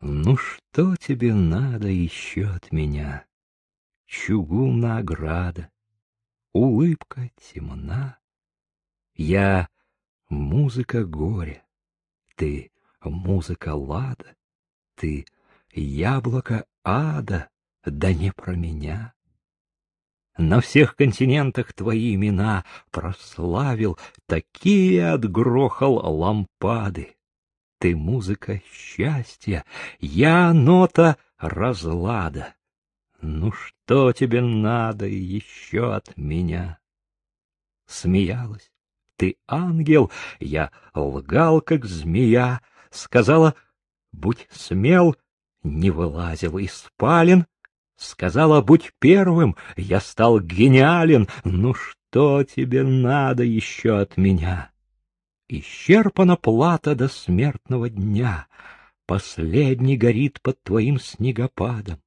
Ну что тебе надо еще от меня? Чугунная ограда, улыбка темна. Я музыка горя, ты музыка лада, ты яблоко ада, да не про меня. На всех континентах твои имена прославил, такие отгрохал лампады. Ты музыка счастья, я нота разлада. Ну что тебе надо еще от меня? Смеялась, ты ангел, я лгал, как змея, сказала, будь смел, не вылазил из спален, сказала, будь первым, я стал гениален, ну что тебе надо еще от меня? Исчерпана плата до смертного дня. Последний горит под твоим снегопадом.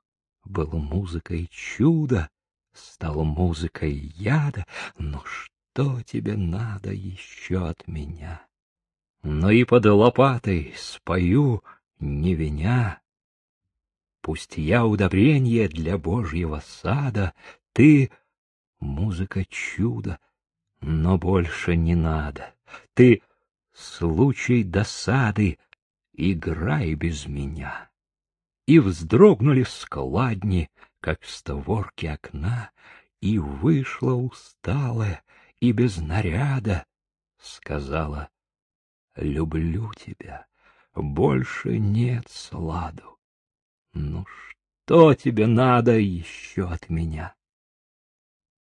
Был музыкой чудо, стал музыкой яда. Ну что тебе надо еще от меня? Но и под лопатой спою, не виня. Пусть я удобрение для Божьего сада, ты — музыка чуда, но больше не надо. Ты случай досады, играй без меня. И вздрогнули складни, как створки окна, и вышла усталая и без наряда, сказала, люблю тебя, больше нет сладу. Ну что тебе надо еще от меня?